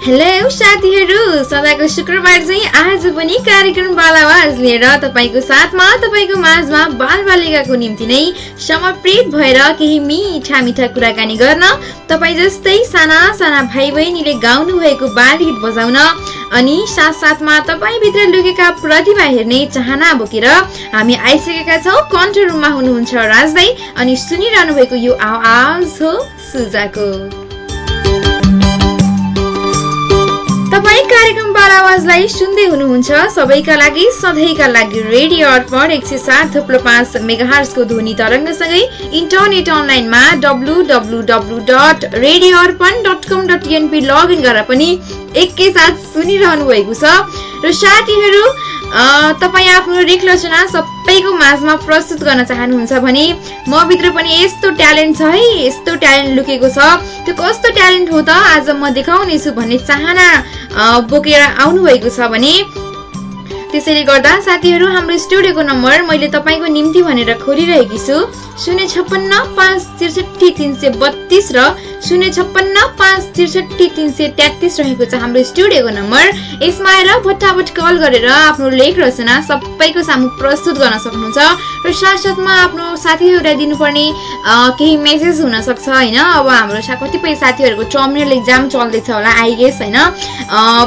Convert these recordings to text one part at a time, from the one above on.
Hello साथीहरू सदाको शुक्रबार चाहिँ आज पनि कार्यक्रम बालावाज लिएर तपाईँको साथमा तपाईँको माझमा बाल बालिकाको निम्ति नै समर्पित भएर केही मिठा मिठा कुराकानी गर्न तपाईँ जस्तै साना साना भाइ बहिनीले गाउनु भएको बाल गीत बजाउन अनि साथसाथमा तपाईँभित्र लुकेका प्रतिभा हेर्ने चाहना बोकेर हामी आइसकेका छौँ। कन्ट्रोल रुममा हुनुहुन्छ राजदाई अनि सुनिरहनु भएको यो आवाज हो सुजाको। तपाईँ कार्यक्रम बाल आवाजलाई सुन्दै हुनुहुन्छ। सबैका लागि सधैँका लागि रेडियो अर्पण एक सय सात थुप्रो पाँच मेगाहर्सको ध्वनि तरङ्गसँगै इन्टरनेट अनलाइनमा W W W dot radio Arpan dot com dot NP login गरेर पनि एकैसाथ सुनिरहनु भएको छ। र साथीहरू तपाईँ आफ्नो रिक रचना सबैको माझमा प्रस्तुत गर्न चाहनुहुन्छ भने म भित्र पनि यस्तो ट्यालेन्ट छ है यस्तो ट्यालेन्ट लुकेको छ। त्यो कस्तो ट्यालेन्ट हो त आज म देखाउनेछु भन्ने चाहना बोकेर आउनुभएको छ भने त्यसैले गर्दा साथीहरू हाम्रो स्टुडियोको नम्बर मैले तपाईँको निम्ति भनेर खोलिरहेकी छु। शून्य छप्पन्न पाँच त्रिसठी तिन सय बत्तिस र शून्य छप्पन्न पाँच त्रिसठी तिन सय तेत्तिस रहेको छ हाम्रो स्टुडियोको नम्बर। यसमा आएर फटाफट कल गरेर आफ्नो लेख रचना सबैको सामु प्रस्तुत गर्न सक्नुहुन्छ र साथसाथमा आफ्नो साथीहरूलाई दिनुपर्ने केही मेसेज हुनसक्छ होइन? अब हाम्रो कतिपय साथीहरूको टर्मिनल इक्जाम चल्दैछ होला आइगेस होइन?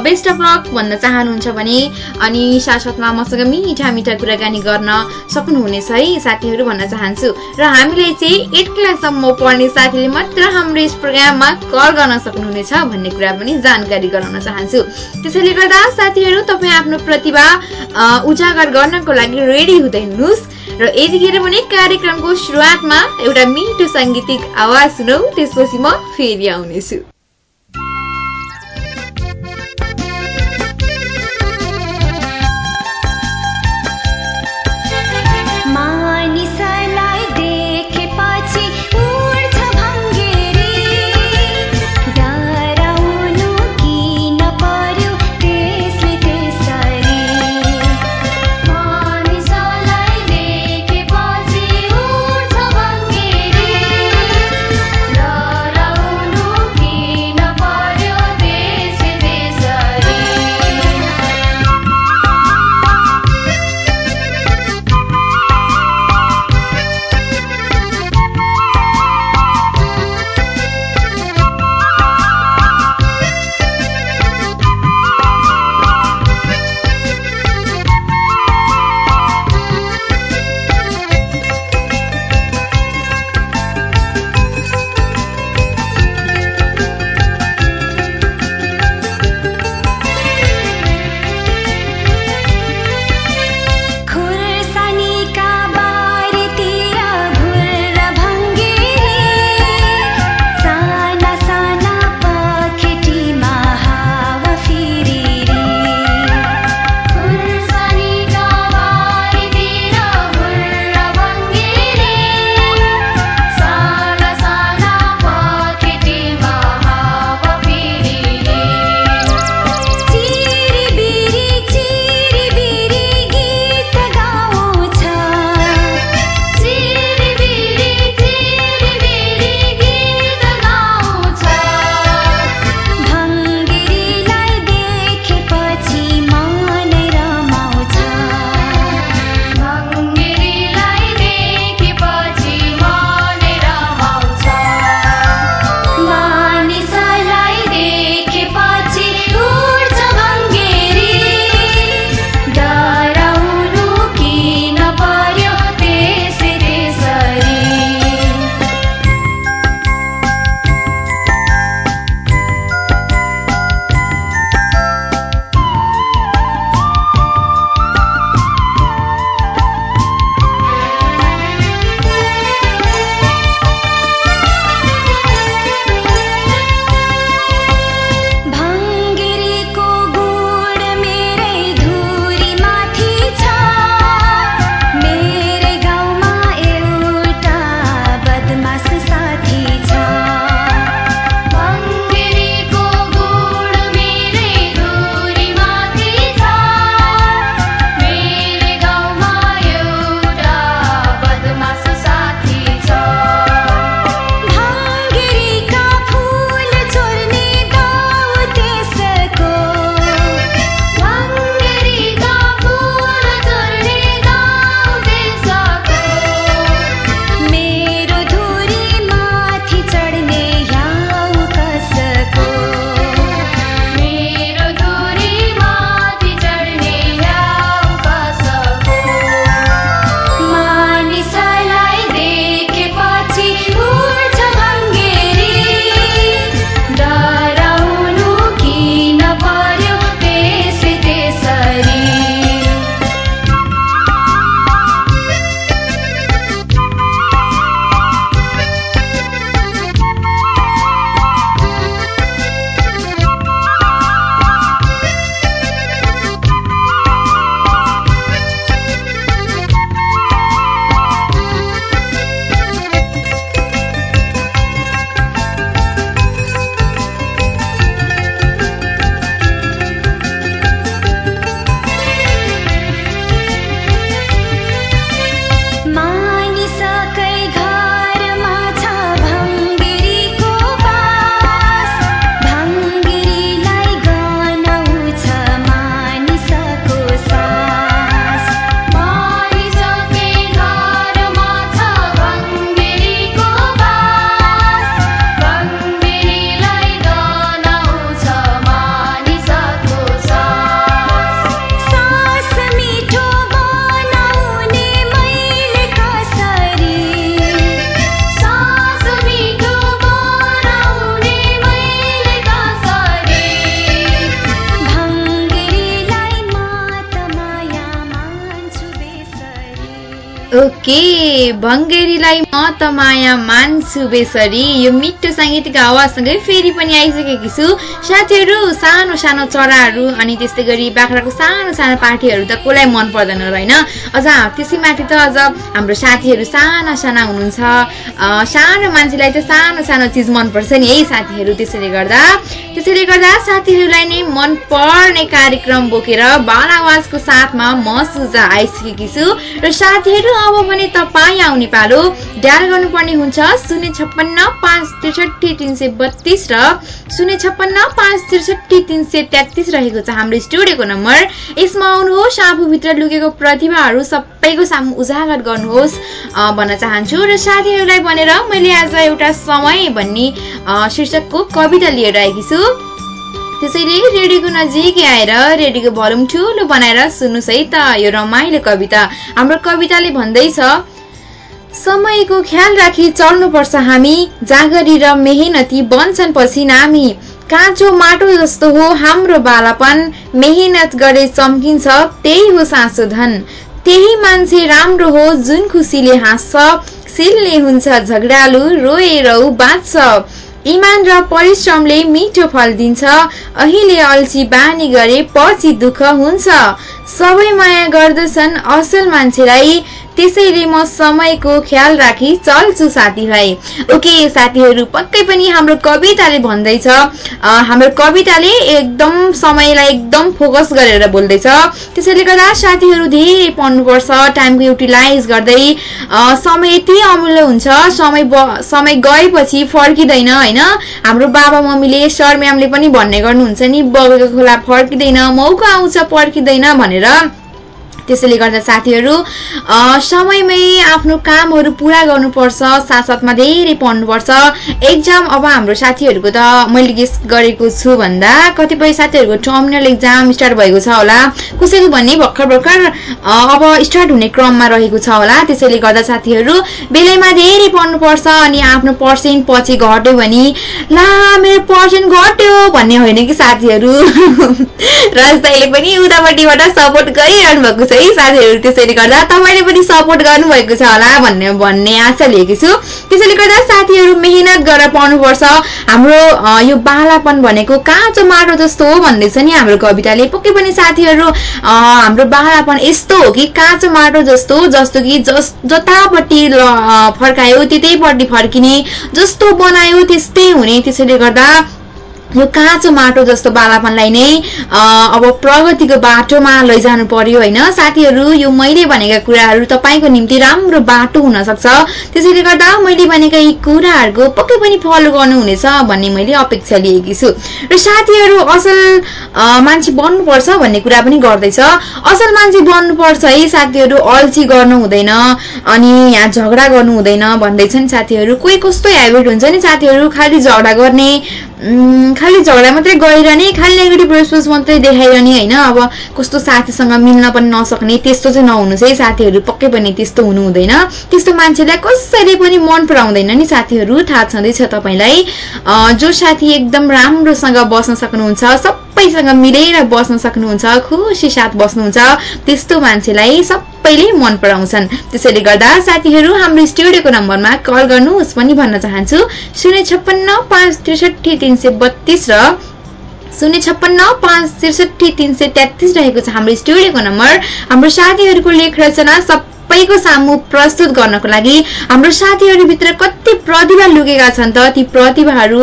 बेस्ट अफ लक भन्न चाहनुहुन्छ भने अनि साथसाथमा मसँग मिठा मिठा कुराकानी गर्न सक्नुहुनेछ है साथीहरू भन्न चाहन्छु। र हामीले चाहिँ एट क्लाससम्म पढ्ने साथीले मात्र हाम्रो यस प्रोग्राममा कल गर्न सक्नुहुनेछ भन्ने कुरा पनि जानकारी गराउन चाहन्छु। त्यसैले गर्दा साथीहरू तपाईँ आफ्नो प्रतिभा उजागर गर्नको लागि रेडी हुँदै हुनुहोस् र यतिखेर पनि कार्यक्रमको सुरुवातमा एउटा मिठो साङ्गीतिक आवाज सुनौ त्यसपछि म फेरि आउनेछु। भङ्गेरीलाई म त माया मान्छु बेसरी यो मिठो साङ्गीतिक आवाजसँगै फेरि पनि आइसकेकी छु। साथीहरू सानो सानो चराहरू अनि त्यस्तै गरी बाख्राको सानो सानो पार्टीहरू त कसलाई मन पर्दैन र होइन अझ त्यसै माथि त अझ हाम्रो साथीहरू साना साना हुनुहुन्छ। सानो मान्छेलाई त सानो सानो चिज मनपर्छ नि है साथीहरू। त्यसैले गर्दा त्यसैले गर्दा साथीहरूलाई नै मन पर्ने कार्यक्रम बोकेर बाल आवाजको साथमा म सुजा आइसकेकी छु। र साथीहरू अब भने तपाईँ आउने पालो। डायल गर्नुपर्ने हुन्छ शून्य छप्पन्न पाँच त्रिसठी तिन सय बत्तिस र शून्य छप्पन्न पाँच त्रिसठी तिन सय तेत्तिस रहेको छ हाम्रो स्टुडियोको नम्बर। यसमा आउनुहोस् आफूभित्र लुकेको प्रतिभाहरू सबैको सामु उजागर गर्नुहोस् भन्न चाहन्छु। र साथीहरूलाई भनेर मैले आज एउटा समय भन्ने शीर्षकको कविता लिएर आएकी छु। त्यसैले रेडियोको नजिकै आएर रेडियोको भलुम ठुलो बनाएर सुन्नुहोस् है त यो रमाइलो कविता। हाम्रो कविताले भन्दैछ समयको ख्याल राखी चल्नुपर्छ हामी। जागरी र मेहनती बन्छन् पछि नामी। काँचो माटो जस्तो हो हाम्रो बालापन। मेहनत गरे चम्किन्छ त्यही हो साँचो धन। त्यही मान्छे राम्रो हो जुन खुसीले हाँस्छ। सिल्ने हुन्छ झगडालु रोएर बाँच्छ। इमान र परिश्रमले मिठो फल दिन्छ। अहिले अल्छी बानी गरे पछि दुःख हुन्छ। सबै माया गर्दछन् असल मान्छेलाई। त्यसैले म समयको ख्याल राखी चल्छु साथीभाइ ओके साथीहरू पक्कै पनि हाम्रो कविताले भन्दैछ। हाम्रो कविताले एकदम समयलाई एकदम फोकस गरेर बोल्दैछ। त्यसैले गर्दा साथीहरू धेरै पढ्नुपर्छ टाइमको युटिलाइज गर्दै। समय यति अमूल्य हुन्छ समय समय गएपछि फर्किँदैन होइन? हाम्रो बाबा मम्मीले सर म्यामले पनि भन्ने गर्नुहुन्छ नि बगेको खोला फर्किँदैन मौका आउँछ पर्खिँदैन भनेर। त्यसैले गर्दा साथीहरू समयमै आफ्नो कामहरू पुरा गर्नुपर्छ साथसाथमा धेरै पढ्नुपर्छ। एक्जाम अब हाम्रो साथीहरूको त मैले गेस गरेको छु भन्दा कतिपय साथीहरूको टर्मिनल एक्जाम स्टार्ट भएको छ होला। कसैको भन्ने भर्खर भर्खर अब स्टार्ट हुने क्रममा रहेको छ होला। त्यसैले गर्दा साथीहरू बेलैमा धेरै पढ्नुपर्छ अनि आफ्नो पर्सेन्ट पछि घट्यो भने ला मेरो पर्सेन्ट घट्यो भन्ने होइन कि साथीहरू? रस्ताले पनि उतापट्टिबाट सपोर्ट गरिरहनु भएको छ। है साथीहरू त्यसैले गर्दा तपाईँले पनि सपोर्ट गर्नुभएको छ होला भन्ने भन्ने आशा लिएकी छु। त्यसैले गर्दा साथीहरू मेहनत गरेर पढ्नुपर्छ हाम्रो यो बालापन भनेको काँचो माटो जस्तो हो भन्दैछ नि हाम्रो कविताले। पक्कै पनि साथीहरू हाम्रो बालापन यस्तो हो कि काँचो माटो जस्तो जस्तो कि जस जतापट्टि फर्कायो त्यतैपट्टि फर्किने जस्तो बनायो त्यस्तै हुने। त्यसैले गर्दा यो काँचो माटो जस्तो बालापनलाई नै अब प्रगतिको बाटोमा लैजानु पर्यो होइन। साथीहरू यो मैले भनेका कुराहरू तपाईँको निम्ति राम्रो बाटो हुन सक्छ त्यसैले गर्दा मैले भनेका यी कुराहरूको पक्कै पनि फलो गर्नुहुनेछ भन्ने मैले अपेक्षा लिएकी छु। र साथीहरू असल मान्छे बन्नुपर्छ भन्ने कुरा पनि गर्दैछ। असल मान्छे बन्नुपर्छ है साथीहरू अल्छी गर्नु हुँदैन अनि यहाँ झगडा गर्नु हुँदैन भन्दैछन् साथीहरू। कोही कस्तो हेबिट हुन्छ नि साथीहरू खालि झगडा गर्ने खालि झगडा मात्रै गरिरहने खालि नेगेटिभ रेस्पोन्स मात्रै देखाइरहने होइन? अब कस्तो साथीसँग मिल्न पनि नसक्ने त्यस्तो चाहिँ नहुनुहोस् है साथीहरू पक्कै पनि त्यस्तो हुनु हुँदैन। त्यस्तो मान्छेलाई कसैले पनि मन पराउँदैन नि साथीहरू थाहा छँदैछ तपाईँलाई। जो साथी एकदम राम्रोसँग बस्न सक्नुहुन्छ सबैसँग मिलेर बस्न सक्नुहुन्छ खुसी साथ बस्नुहुन्छ त्यस्तो मान्छेलाई सबैले मन पराउँछन्। त्यसैले गर्दा साथीहरू हाम्रो स्टुडियोको नम्बरमा कल गर्नुहोस् पनि भन्न चाहन्छु। शून्य छप्पन्न पाँच त्रिसठी तिन सय बत्तिस र शून्य छप्पन्न पाँच त्रिसठी तिन सय तेत्तिस रहेको छ हाम्रो स्टुडियोको नम्बर। हाम्रो साथीहरूको लेख रचना सबैको सामु प्रस्तुत गर्नको लागि हाम्रो साथीहरूभित्र कति प्रतिभा लुकेका छन् त ती प्रतिभाहरू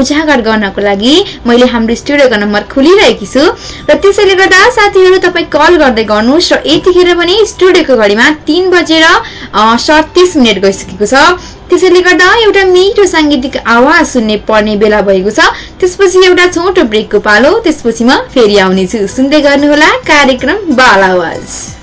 उजागर गर्नको लागि मैले हाम्रो स्टुडियोको नम्बर खोलिरहेकी छु। र त्यसैले गर्दा साथीहरू तपाईँ कल गर्दै गर्नुहोस् र यतिखेर पनि स्टुडियोको घडीमा तिन बजेर सडतिस मिनट गइसकेको छ। त्यसैले गर्दा एउटा मिठो साङ्गीतिक आवाज सुन्ने पर्ने बेला भएको छ। त्यसपछि एउटा छोटो ब्रेकको पालो त्यसपछि म फेरि आउनेछु। सुन्दै गर्नुहोला कार्यक्रम बाल आवाज।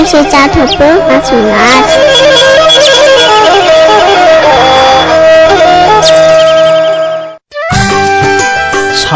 अर्पण एक सय चार थोप्रो पाँच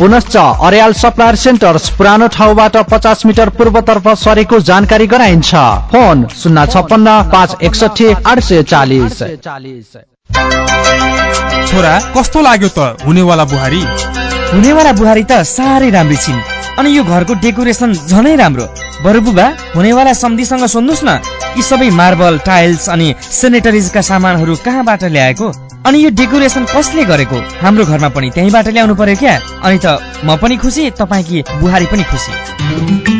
पुनश्च अर्याल सप्लायर सेन्टर्स पुरानो ठाउँबाट पचास मिटर पूर्वतर्फ सरेको जानकारी गराइन्छ। फोन शून्य छप्पन्न पाँच एकसठी आठ सय चालिस। छोरा कस्तो लाग्यो त हुनेवाला बुहारी? हुनेवाला बुहारी त साह्रै राम्री छिन्। अनि यो घरको डेकोरेसन झनै राम्रो। बरु बुबा हुनेवाला सम्धिसँग सोध्नुहोस् न यी सबै मार्बल टाइल्स अनि सेनेटरिजका सामानहरू कहाँबाट ल्याएको? अनि यो डेकोरेसन कसले गरेको? हाम्रो घरमा पनि त्यहीँबाट ल्याउनु पर्यो क्या? अनि त म पनि खुसी तपाईँकी बुहारी पनि खुसी?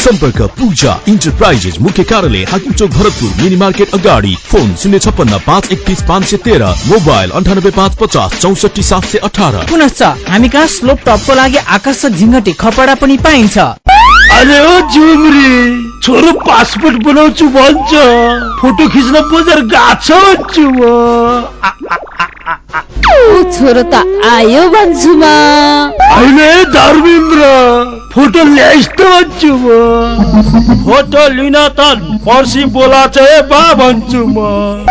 सम्पर्क पूजा इन्टरप्राइजेस मुख्य कार्यालय हाकिम चौक भरतपुर मिनी मार्केट अगाडि। फोन शून्य छप्पन्न पाँच एकतिस पाँच सय तेह्र। मोबाइल अन्ठानब्बे पाँच पचास चौसठी सात सय अठार। पुनश्च हामी कहाँ स्लोप टपको लागि आकर्षक झिङ्गटी खपडा पनि पाइन्छ। अरे झुमरी छोरो पासपोर्ट बनाउँछु भन्छ। फोटो खिच्न बजार गएको ऊ छोरो त आयो भन्छु म। होइन धर्मेन्द्र? फोटो ल्याइस् त भन्छु म। फोटो लिन त पर्सि बोलाछ है बा भन्छु म।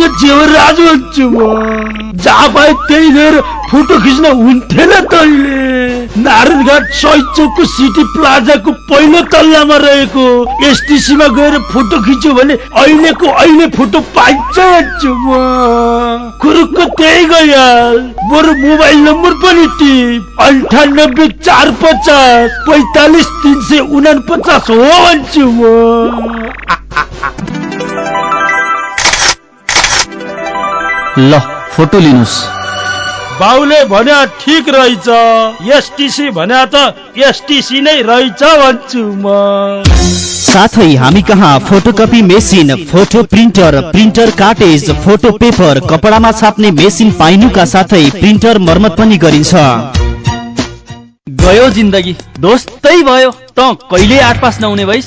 जेवर राज भन्छु म। जहाँ पाए त्यही लिएर फोटो खिच्न हुन्थेन तैले। नारायणघाट सही चौकको सिटी प्लाजाको पहिलो तल्लामा रहेको एसटिसीमा गएर फोटो खिच्यो भने अहिलेको अहिले फोटो पाइन्छ हेर्छु म कुरुकको त्यही गइहाल बरु मोबाइल नम्बर पनि टिप। अन्ठानब्बे चार पचास पैतालिस तिन सय उना पचास हो भन्छु म। ल फोटो लिनुहोस्। बाउले भन्या ठिक रहेछ। एसटिसी भन्या त एसटिसी नै रहेछ भन्छु म। साथै हामी कहाँ photocopy machine photo printer printer cartridge photo paper कपडामा छाप्ने मेसिन पाइनुका साथै प्रिन्टर मर्मत पनि गरिन्छ। गयो जिन्दगी। दोस्तै भयो। त कहिले आठ पास नहुने भइस?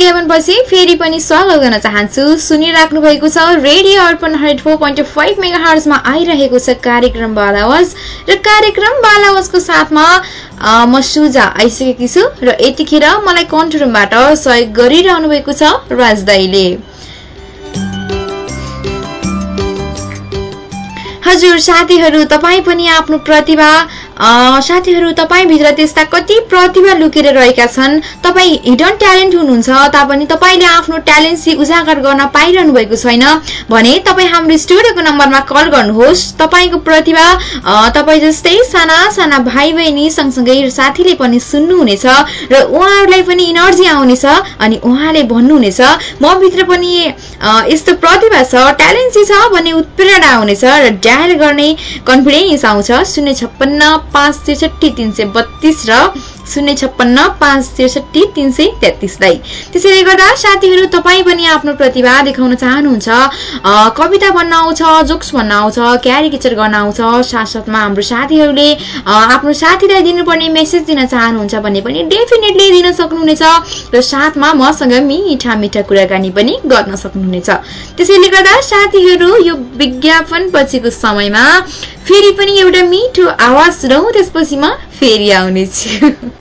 विज्ञापनपछि फेरि पनि स्वागत गर्न चाहन्छु। सुनिराख्नु भएको छ radio Arpan hundred four point five mega हर्समा आइरहेको छ कार्यक्रम बालावाज। र कार्यक्रम बालावाजको साथमा म सुजा आइसकेकी छु र यतिखेर मलाई कन्ट्रोलबाट सहयोग गरिरहनु भएको छ राजदाईले हजुर साथीहरू तपाईँ पनि आफ्नो प्रतिभा साथीहरू तपाईँभित्र त्यस्ता कति प्रतिभा लुकेर रहेका छन्? तपाईँ हिडन ट्यालेन्ट हुनुहुन्छ तापनि तपाईँले आफ्नो ट्यालेन्ट चाहिँ उजागर गर्न पाइरहनु भएको छैन। भने तपाईँ हाम्रो स्टुडियोको नम्बरमा कल गर्नुहोस्। तपाईँको प्रतिभा तपाईँ जस्तै साना साना भाइ बहिनी सँगसँगै साथीले पनि सुन्नुहुनेछ र उहाँहरूलाई पनि इनर्जी आउनेछ अनि उहाँले भन्नुहुनेछ म भित्र पनि यस्तो प्रतिभा छ ट्यालेन्ट चाहिँ छ भन्ने उत्प्रेरणा आउनेछ र डायल गर्ने कन्फिडेन्स आउँछ। शून्य छप्पन्न पाँच त्रिसठी तिन सय बत्तिस र शून्य छप्पन्न पाँच त्रिसठी तिन सय तेत्तिसलाई त्यसैले गर्दा साथीहरू तपाईँ पनि आफ्नो प्रतिभा देखाउन चाहनुहुन्छ कविता भन्न आउँछ जोक्स भन्न आउँछ क्यारिकेचर गर्न आउँछ साथसाथमा हाम्रो साथीहरूले आफ्नो साथीलाई दिनुपर्ने मेसेज दिन चाहनुहुन्छ भने पनि डेफिनेटली दिन सक्नुहुनेछ र साथमा मसँग मिठा मिठा कुराकानी पनि गर्न सक्नुहुनेछ। त्यसैले गर्दा साथीहरू यो विज्ञापन पछिको समयमा फेरि पनि एउटा मिठो आवाज रहँ त्यसपछि म फेरि आउनेछु।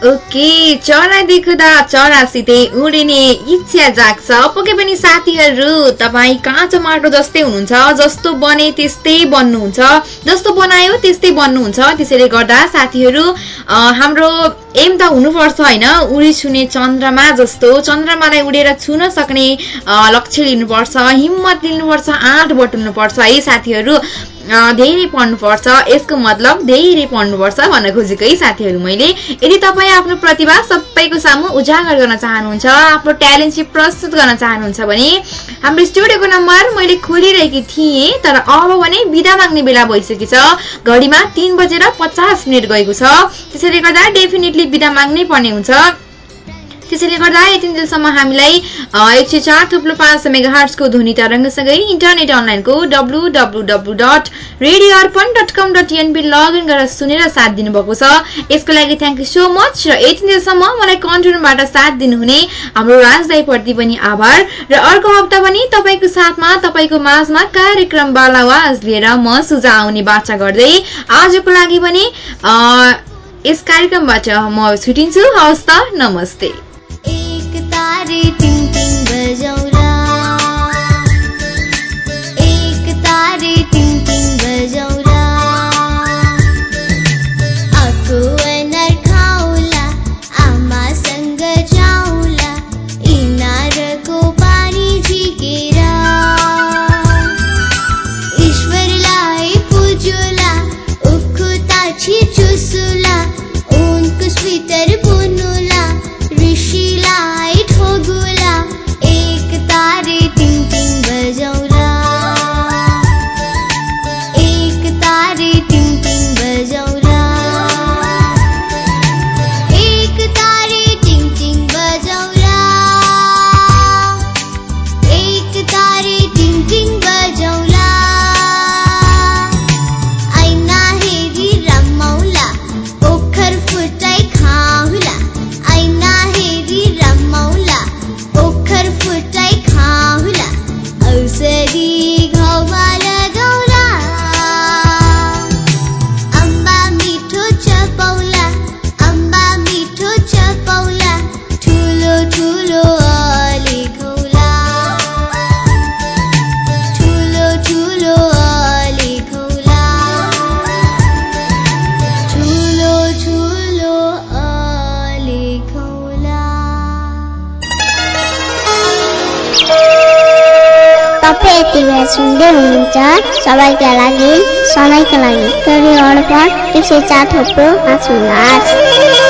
ओके चरा देख्दा चरासितै उडिने इच्छा जाग्छ। पक्कै पनि साथीहरू तपाईँ काँचो माटो जस्तै हुनुहुन्छ? जस्तो बने त्यस्तै बन्नुहुन्छ। जस्तो बनायो त्यस्तै बन्नुहुन्छ। त्यसैले गर्दा साथीहरू हाम्रो एम त हुनुपर्छ होइन? उडी छुने चन्द्रमा जस्तो चन्द्रमालाई उडेर छुन सक्ने लक्ष्य लिनुपर्छ हिम्मत लिनुपर्छ आँट बटुल्नुपर्छ है साथीहरू। धेरै पढ्नुपर्छ। यसको मतलब धेरै पढ्नुपर्छ भन्न खोजेको साथीहरू मैले। यदि तपाईँ आफ्नो प्रतिभा सबैको सामु उजागर गर्न चाहनुहुन्छ आफ्नो ट्यालेन्ट चाहिँ प्रस्तुत गर्न चाहनुहुन्छ भने हाम्रो स्टुडियोको नम्बर मैले खोलिरहेकी थिएँ तर अब भने बिदा माग्ने बेला भइसकेछ घडीमा तिन बजेर पचास मिनट गएको छ। त्यसैले गर्दा डेफिनेटली बिदा माग्नै पर्ने हुन्छ। त्यसैले गर्दा यति दिनसम्म हामीलाई एक सय चार थुप्रो पाँच मेगा हार्ट्सको ध्वनि तरङ्गसँगै इन्टरनेट अनलाइनको W W W dot radio Arpan dot com dot NP login गरेर सुनेर साथ दिनुभएको छ। यसको लागि थ्याङ्क यू सो मच र यति दिनसम्म मलाई कन्ट्रोलबाट साथ दिनुहुने हाम्रो राजदाईप्रति पनि आभार र अर्को हप्ता पनि तपाईँको साथमा तपाईँको माझमा कार्यक्रम बालावाज लिएर म सुझा आउने बाचा गर्दै आजको लागि पनि यस कार्यक्रमबाट म छुटिन्छु। हवस् त नमस्ते। तारे सबैका लागि सधैँका लागि अर्पण एक सय चार थोप्रो पाँच मेगाहर्ज।